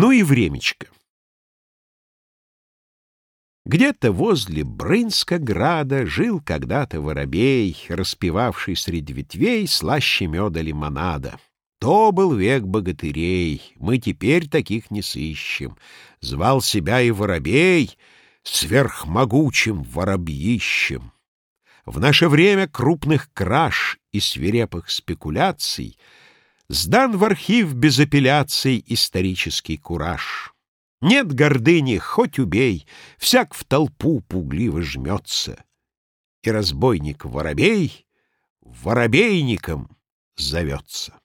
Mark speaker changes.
Speaker 1: Ну и времечко. Где-то возле Брынска-града жил когда-то воробей, распевавший среди ветвей слаще меда лимонада. То был век богатырей, мы теперь таких не сыщем. Звал себя и воробей сверхмогучим воробьищем. В наше время крупных краж и свирепых спекуляций Сдан в архив без апелляций исторический кураж. Нет гордыни, хоть убей, всяк в толпу пугливо жмется. И разбойник-воробей воробейником зовется.